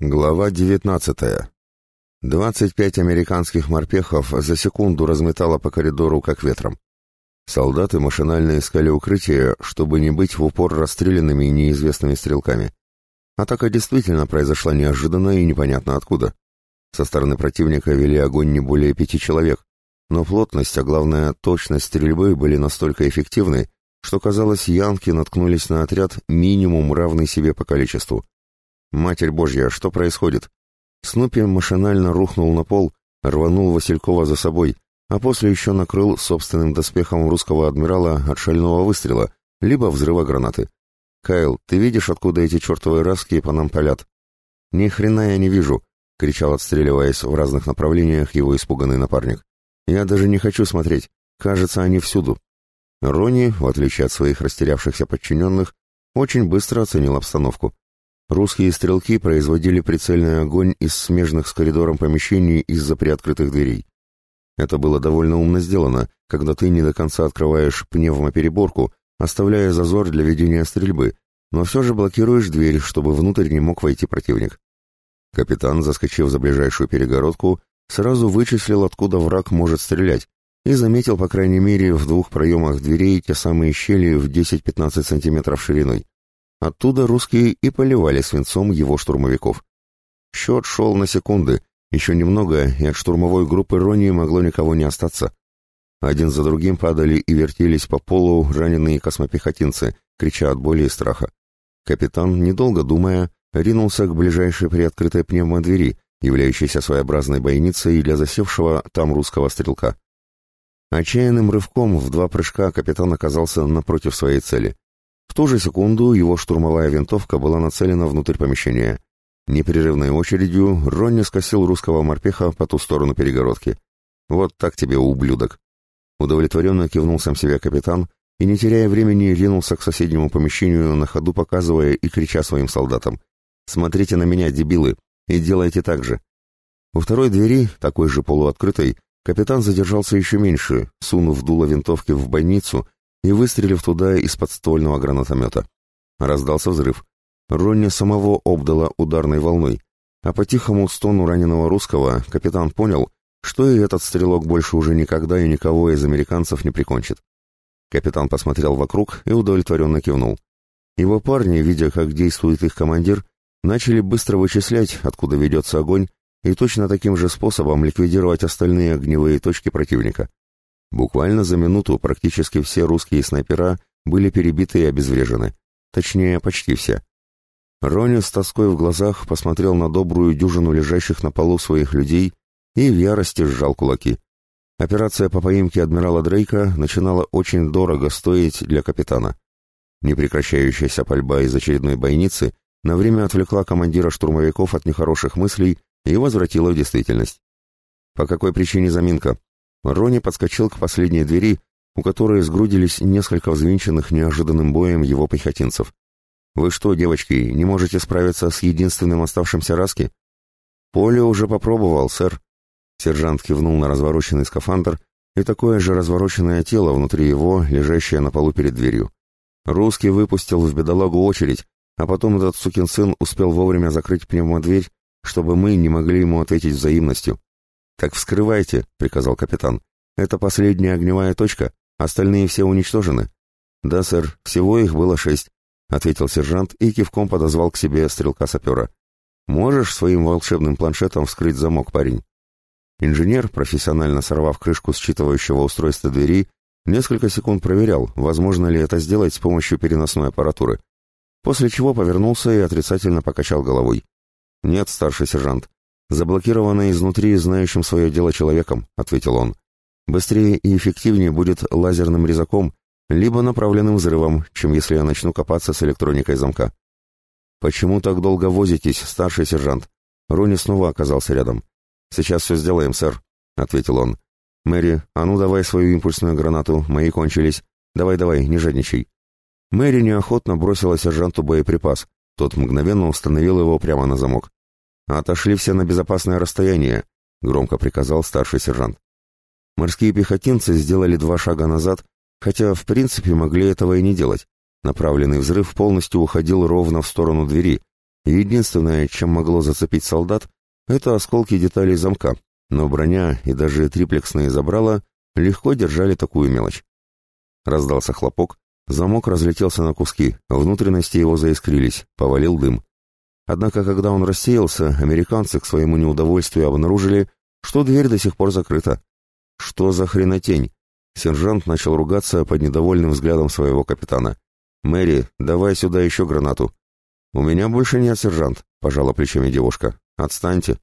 Глава 19. 25 американских морпехов за секунду разметало по коридору как ветром. Солдаты машинально искали укрытие, чтобы не быть в упор расстрелянными неизвестными стрелками. Атака действительно произошла неожиданно и непонятно откуда. Со стороны противника вели огонь не более пяти человек, но плотность, а главное точность стрельбы были настолько эффективны, что, казалось, янки наткнулись на отряд минимум равный себе по количеству. «Матерь Божья, что происходит?» Снупи машинально рухнул на пол, рванул Василькова за собой, а после еще накрыл собственным доспехом русского адмирала от шального выстрела, либо взрыва гранаты. «Кайл, ты видишь, откуда эти чертовы раски по нам палят?» «Ни хрена я не вижу», — кричал, отстреливаясь в разных направлениях его испуганный напарник. «Я даже не хочу смотреть. Кажется, они всюду». Рони, в отличие от своих растерявшихся подчиненных, очень быстро оценил обстановку. Русские стрелки производили прицельный огонь из смежных с коридором помещений из-за приоткрытых дверей. Это было довольно умно сделано, когда ты не до конца открываешь пневмопереборку, оставляя зазор для ведения стрельбы, но все же блокируешь дверь, чтобы внутрь не мог войти противник. Капитан, заскочив за ближайшую перегородку, сразу вычислил, откуда враг может стрелять, и заметил, по крайней мере, в двух проемах дверей те самые щели в 10-15 сантиметров шириной. Оттуда русские и поливали свинцом его штурмовиков. Счет шел на секунды, еще немного, и от штурмовой группы Рони могло никого не остаться. Один за другим падали и вертелись по полу раненые космопехотинцы, крича от боли и страха. Капитан, недолго думая, ринулся к ближайшей приоткрытой пневмодвери, являющейся своеобразной бойницей для засевшего там русского стрелка. Отчаянным рывком в два прыжка капитан оказался напротив своей цели. В ту же секунду его штурмовая винтовка была нацелена внутрь помещения. Непрерывной очередью Ронни скосил русского морпеха по ту сторону перегородки. «Вот так тебе, ублюдок!» Удовлетворенно кивнул сам себя капитан и, не теряя времени, ринулся к соседнему помещению, на ходу показывая и крича своим солдатам. «Смотрите на меня, дебилы, и делайте так же!» У второй двери, такой же полуоткрытой, капитан задержался еще меньше, сунув дуло винтовки в больницу и выстрелив туда из подствольного гранатомета. Раздался взрыв. Ронни самого обдала ударной волной, а по тихому стону раненого русского капитан понял, что и этот стрелок больше уже никогда и никого из американцев не прикончит. Капитан посмотрел вокруг и удовлетворенно кивнул. Его парни, видя, как действует их командир, начали быстро вычислять, откуда ведется огонь, и точно таким же способом ликвидировать остальные огневые точки противника. Буквально за минуту практически все русские снайпера были перебиты и обезврежены. Точнее, почти все. Рони с тоской в глазах посмотрел на добрую дюжину лежащих на полу своих людей и в ярости сжал кулаки. Операция по поимке адмирала Дрейка начинала очень дорого стоить для капитана. Непрекращающаяся пальба из очередной бойницы на время отвлекла командира штурмовиков от нехороших мыслей и возвратила в действительность. По какой причине заминка? Рони подскочил к последней двери, у которой сгрудились несколько взвинченных неожиданным боем его пехотинцев. «Вы что, девочки, не можете справиться с единственным оставшимся Раски?» «Поле уже попробовал, сэр». Сержант кивнул на развороченный скафандр и такое же развороченное тело внутри его, лежащее на полу перед дверью. Русский выпустил в бедолагу очередь, а потом этот сукин сын успел вовремя закрыть пневмодверь, чтобы мы не могли ему ответить взаимностью. «Так вскрывайте», — приказал капитан. «Это последняя огневая точка, остальные все уничтожены». «Да, сэр, всего их было шесть», — ответил сержант и кивком подозвал к себе стрелка-сапера. «Можешь своим волшебным планшетом вскрыть замок, парень?» Инженер, профессионально сорвав крышку считывающего устройства двери, несколько секунд проверял, возможно ли это сделать с помощью переносной аппаратуры, после чего повернулся и отрицательно покачал головой. «Нет, старший сержант, «Заблокировано изнутри знающим свое дело человеком», — ответил он. «Быстрее и эффективнее будет лазерным резаком, либо направленным взрывом, чем если я начну копаться с электроникой замка». «Почему так долго возитесь, старший сержант?» Рони снова оказался рядом. «Сейчас все сделаем, сэр», — ответил он. «Мэри, а ну давай свою импульсную гранату, мои кончились. Давай-давай, не жадничай». Мэри неохотно бросила сержанту боеприпас. Тот мгновенно установил его прямо на замок. «Отошли все на безопасное расстояние», — громко приказал старший сержант. Морские пехотинцы сделали два шага назад, хотя в принципе могли этого и не делать. Направленный взрыв полностью уходил ровно в сторону двери, Единственное, чем могло зацепить солдат, это осколки деталей замка, но броня и даже триплексные забрала легко держали такую мелочь. Раздался хлопок, замок разлетелся на куски, внутренности его заискрились, повалил дым. Однако, когда он рассеялся, американцы к своему неудовольствию обнаружили, что дверь до сих пор закрыта. Что за хренотень? Сержант начал ругаться под недовольным взглядом своего капитана. «Мэри, давай сюда еще гранату». «У меня больше нет, сержант», — пожала плечами девушка. «Отстаньте».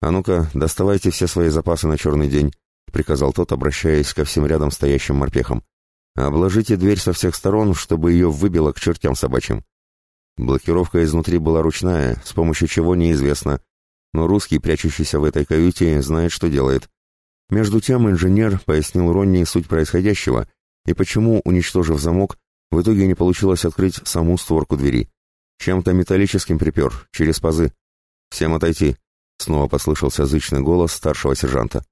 «А ну-ка, доставайте все свои запасы на черный день», — приказал тот, обращаясь ко всем рядом стоящим морпехам. «Обложите дверь со всех сторон, чтобы ее выбило к чертям собачьим». Блокировка изнутри была ручная, с помощью чего неизвестно, но русский, прячущийся в этой каюте, знает, что делает. Между тем инженер пояснил Ронни суть происходящего и почему, уничтожив замок, в итоге не получилось открыть саму створку двери. Чем-то металлическим припер, через пазы. «Всем отойти!» — снова послышался зычный голос старшего сержанта.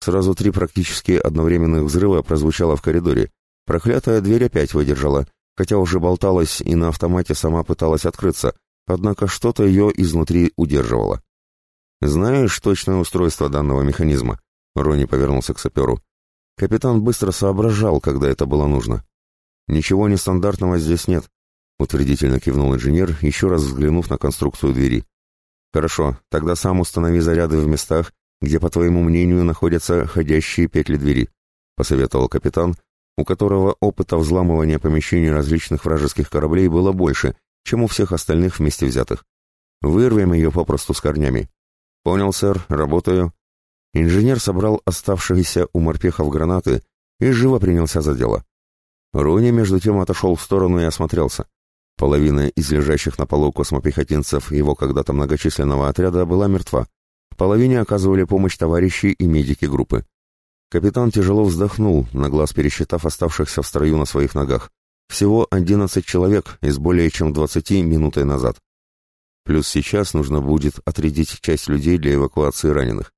Сразу три практически одновременных взрыва прозвучало в коридоре. Проклятая дверь опять выдержала, хотя уже болталась и на автомате сама пыталась открыться, однако что-то ее изнутри удерживало. «Знаешь точное устройство данного механизма?» Рони повернулся к саперу. Капитан быстро соображал, когда это было нужно. «Ничего нестандартного здесь нет», — утвердительно кивнул инженер, еще раз взглянув на конструкцию двери. «Хорошо, тогда сам установи заряды в местах, где, по твоему мнению, находятся ходящие петли двери», — посоветовал капитан, у которого опыта взламывания помещений различных вражеских кораблей было больше, чем у всех остальных вместе взятых. «Вырвем ее попросту с корнями». «Понял, сэр, работаю», Инженер собрал оставшиеся у морпехов гранаты и живо принялся за дело. Рони между тем отошел в сторону и осмотрелся. Половина из лежащих на полу космопехотинцев его когда-то многочисленного отряда была мертва. Половине оказывали помощь товарищи и медики группы. Капитан тяжело вздохнул, на глаз пересчитав оставшихся в строю на своих ногах. Всего 11 человек из более чем 20 минуты назад. Плюс сейчас нужно будет отрядить часть людей для эвакуации раненых.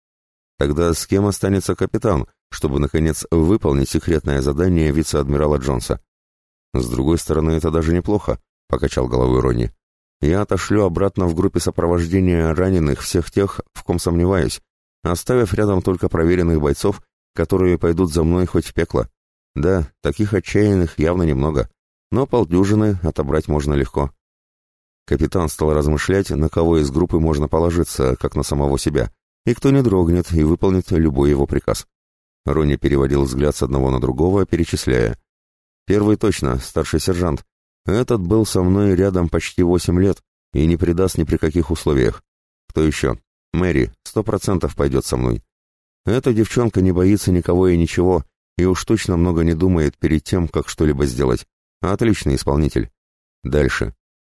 Тогда с кем останется капитан, чтобы, наконец, выполнить секретное задание вице-адмирала Джонса? С другой стороны, это даже неплохо, — покачал головой Ронни. Я отошлю обратно в группе сопровождения раненых всех тех, в ком сомневаюсь, оставив рядом только проверенных бойцов, которые пойдут за мной хоть в пекло. Да, таких отчаянных явно немного, но полдюжины отобрать можно легко. Капитан стал размышлять, на кого из группы можно положиться, как на самого себя, и кто не дрогнет и выполнит любой его приказ. Рони переводил взгляд с одного на другого, перечисляя. Первый точно, старший сержант. Этот был со мной рядом почти восемь лет и не предаст ни при каких условиях. Кто еще? Мэри, сто процентов пойдет со мной. Эта девчонка не боится никого и ничего, и уж точно много не думает перед тем, как что-либо сделать. Отличный исполнитель. Дальше.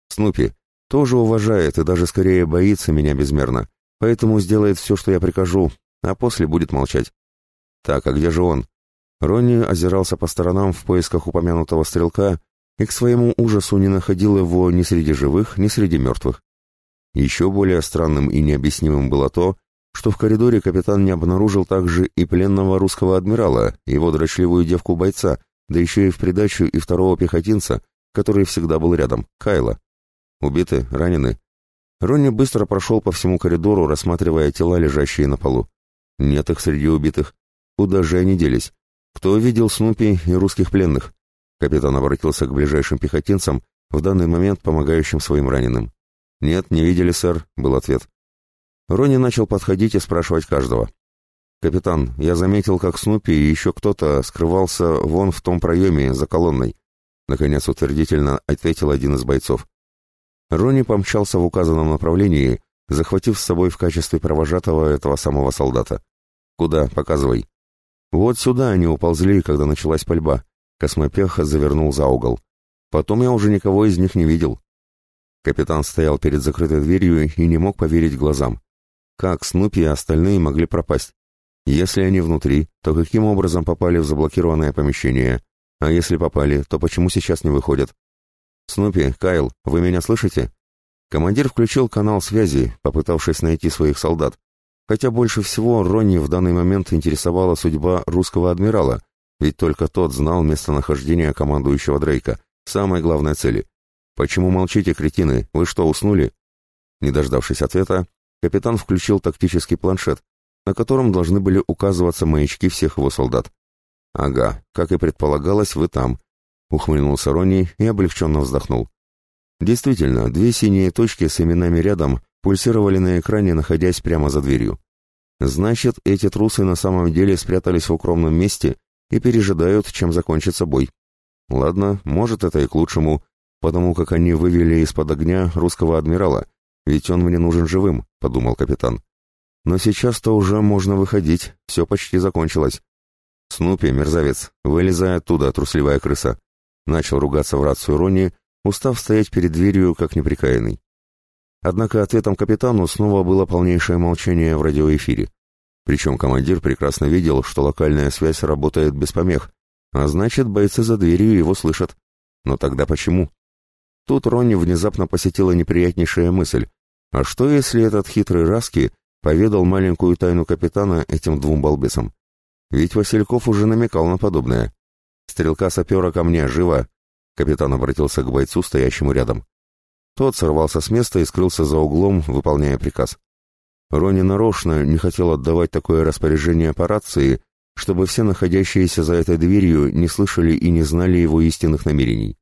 Снупи. Тоже уважает и даже скорее боится меня безмерно поэтому сделает все, что я прикажу, а после будет молчать. Так, а где же он? Ронни озирался по сторонам в поисках упомянутого стрелка и к своему ужасу не находил его ни среди живых, ни среди мертвых. Еще более странным и необъяснимым было то, что в коридоре капитан не обнаружил также и пленного русского адмирала, его дрочливую девку-бойца, да еще и в придачу и второго пехотинца, который всегда был рядом, Кайла. Убиты, ранены, Ронни быстро прошел по всему коридору, рассматривая тела, лежащие на полу. Нет их среди убитых. Куда же они делись? Кто видел Снупи и русских пленных? Капитан обратился к ближайшим пехотинцам, в данный момент помогающим своим раненым. «Нет, не видели, сэр», — был ответ. Ронни начал подходить и спрашивать каждого. «Капитан, я заметил, как Снупи и еще кто-то скрывался вон в том проеме за колонной», — наконец утвердительно ответил один из бойцов. Ронни помчался в указанном направлении, захватив с собой в качестве провожатого этого самого солдата. «Куда? Показывай». «Вот сюда они уползли, когда началась пальба». Космопех завернул за угол. Потом я уже никого из них не видел. Капитан стоял перед закрытой дверью и не мог поверить глазам. Как Снупи и остальные могли пропасть? Если они внутри, то каким образом попали в заблокированное помещение? А если попали, то почему сейчас не выходят? «Снупи, Кайл, вы меня слышите?» Командир включил канал связи, попытавшись найти своих солдат. Хотя больше всего Ронни в данный момент интересовала судьба русского адмирала, ведь только тот знал местонахождение командующего Дрейка, самой главной цели. «Почему молчите, кретины? Вы что, уснули?» Не дождавшись ответа, капитан включил тактический планшет, на котором должны были указываться маячки всех его солдат. «Ага, как и предполагалось, вы там», — ухмыльнулся Ронни и облегченно вздохнул. Действительно, две синие точки с именами рядом пульсировали на экране, находясь прямо за дверью. Значит, эти трусы на самом деле спрятались в укромном месте и пережидают, чем закончится бой. Ладно, может, это и к лучшему, потому как они вывели из-под огня русского адмирала, ведь он мне нужен живым, подумал капитан. Но сейчас-то уже можно выходить, все почти закончилось. Снупи, мерзавец, вылезай оттуда, трусливая крыса. Начал ругаться в рацию Ронни, устав стоять перед дверью, как неприкаянный. Однако ответом капитану снова было полнейшее молчание в радиоэфире. Причем командир прекрасно видел, что локальная связь работает без помех, а значит, бойцы за дверью его слышат. Но тогда почему? Тут Ронни внезапно посетила неприятнейшая мысль. А что, если этот хитрый Раски поведал маленькую тайну капитана этим двум балбесам? Ведь Васильков уже намекал на подобное. «Стрелка-сапера ко мне, живо!» Капитан обратился к бойцу, стоящему рядом. Тот сорвался с места и скрылся за углом, выполняя приказ. Рони нарочно не хотел отдавать такое распоряжение по рации, чтобы все находящиеся за этой дверью не слышали и не знали его истинных намерений.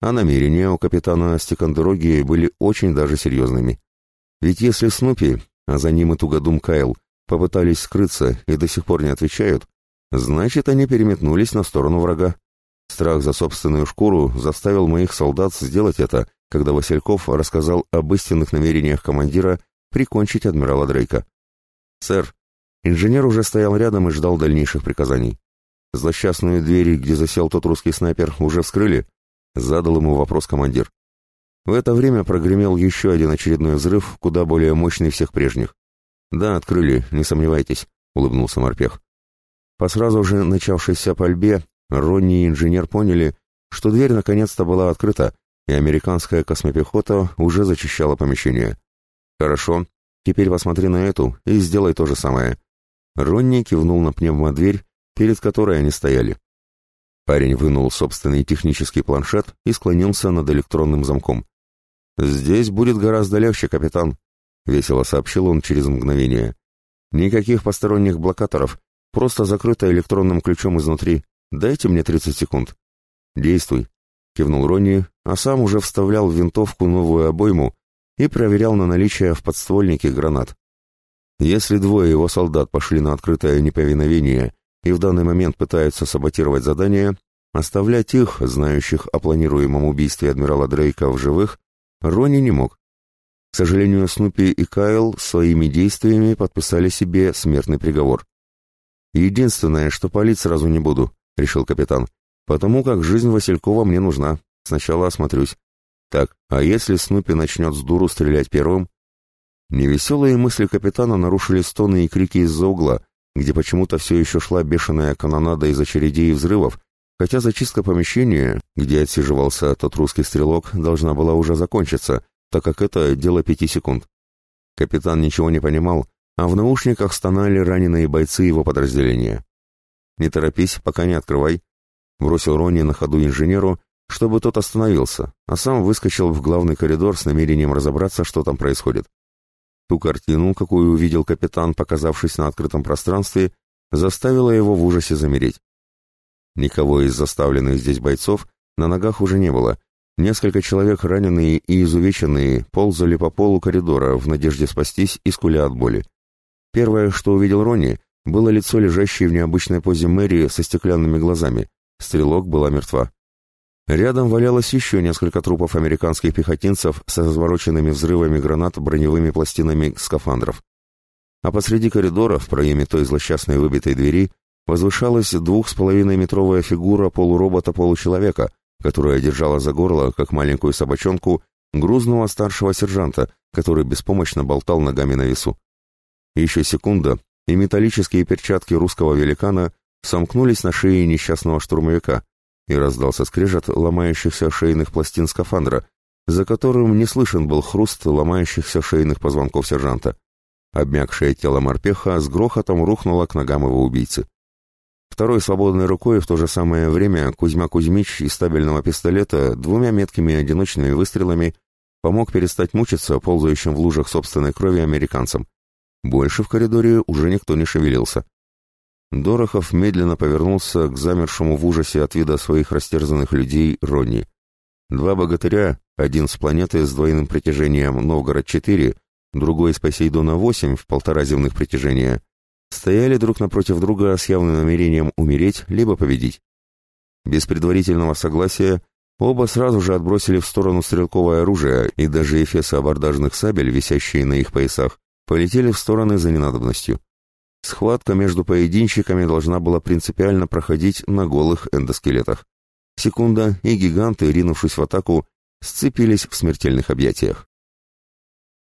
А намерения у капитана Стекандероги были очень даже серьезными. Ведь если Снупи, а за ним и Тугодум Кайл, попытались скрыться и до сих пор не отвечают, значит, они переметнулись на сторону врага. Страх за собственную шкуру заставил моих солдат сделать это когда Васильков рассказал об истинных намерениях командира прикончить адмирала Дрейка. «Сэр, инженер уже стоял рядом и ждал дальнейших приказаний. Злосчастную дверь, где засел тот русский снайпер, уже вскрыли?» Задал ему вопрос командир. В это время прогремел еще один очередной взрыв, куда более мощный всех прежних. «Да, открыли, не сомневайтесь», — улыбнулся морпех. По сразу же начавшейся пальбе Ронни и инженер поняли, что дверь наконец-то была открыта, и американская космопехота уже зачищала помещение. «Хорошо, теперь посмотри на эту и сделай то же самое». Ронни кивнул на пневмодверь, перед которой они стояли. Парень вынул собственный технический планшет и склонился над электронным замком. «Здесь будет гораздо легче, капитан», — весело сообщил он через мгновение. «Никаких посторонних блокаторов, просто закрыто электронным ключом изнутри. Дайте мне 30 секунд». «Действуй», кивнул Ронни, а сам уже вставлял в винтовку новую обойму и проверял на наличие в подствольнике гранат. Если двое его солдат пошли на открытое неповиновение и в данный момент пытаются саботировать задание, оставлять их, знающих о планируемом убийстве адмирала Дрейка в живых, Ронни не мог. К сожалению, Снупи и Кайл своими действиями подписали себе смертный приговор. «Единственное, что палить сразу не буду», — решил капитан. Потому как жизнь Василькова мне нужна. Сначала осмотрюсь. Так, а если Снупи начнет с дуру стрелять первым? Невеселые мысли капитана нарушили стоны и крики из-за угла, где почему-то все еще шла бешеная канонада из очередей и взрывов, хотя зачистка помещения, где отсиживался тот русский стрелок, должна была уже закончиться, так как это дело пяти секунд. Капитан ничего не понимал, а в наушниках стонали раненые бойцы его подразделения. «Не торопись, пока не открывай», Бросил Ронни на ходу инженеру, чтобы тот остановился, а сам выскочил в главный коридор с намерением разобраться, что там происходит. Ту картину, какую увидел капитан, показавшись на открытом пространстве, заставила его в ужасе замереть. Никого из заставленных здесь бойцов на ногах уже не было. Несколько человек, раненые и изувеченные, ползали по полу коридора в надежде спастись и скуля от боли. Первое, что увидел Ронни, было лицо лежащей в необычной позе Мэри со стеклянными глазами. Стрелок была мертва. Рядом валялось еще несколько трупов американских пехотинцев с развороченными взрывами гранат броневыми пластинами скафандров. А посреди коридора, в проеме той злосчастной выбитой двери, возвышалась двух с половиной метровая фигура полуробота-получеловека, которая держала за горло, как маленькую собачонку, грузного старшего сержанта, который беспомощно болтал ногами на весу. Еще секунда, и металлические перчатки русского великана сомкнулись на шее несчастного штурмовика, и раздался скрежет ломающихся шейных пластин скафандра, за которым не слышен был хруст ломающихся шейных позвонков сержанта. Обмякшее тело морпеха с грохотом рухнуло к ногам его убийцы. Второй свободной рукой в то же самое время Кузьма Кузьмич из стабильного пистолета двумя меткими одиночными выстрелами помог перестать мучиться ползающим в лужах собственной крови американцам. Больше в коридоре уже никто не шевелился. Дорохов медленно повернулся к замершему в ужасе от вида своих растерзанных людей Ронни. Два богатыря, один с планеты с двойным притяжением Новгород-4, другой с Посейдона-8 в полтора земных притяжения, стояли друг напротив друга с явным намерением умереть либо победить. Без предварительного согласия оба сразу же отбросили в сторону стрелковое оружие, и даже эфесы абордажных сабель, висящие на их поясах, полетели в стороны за ненадобностью. Схватка между поединщиками должна была принципиально проходить на голых эндоскелетах. Секунда, и гиганты, ринувшись в атаку, сцепились в смертельных объятиях.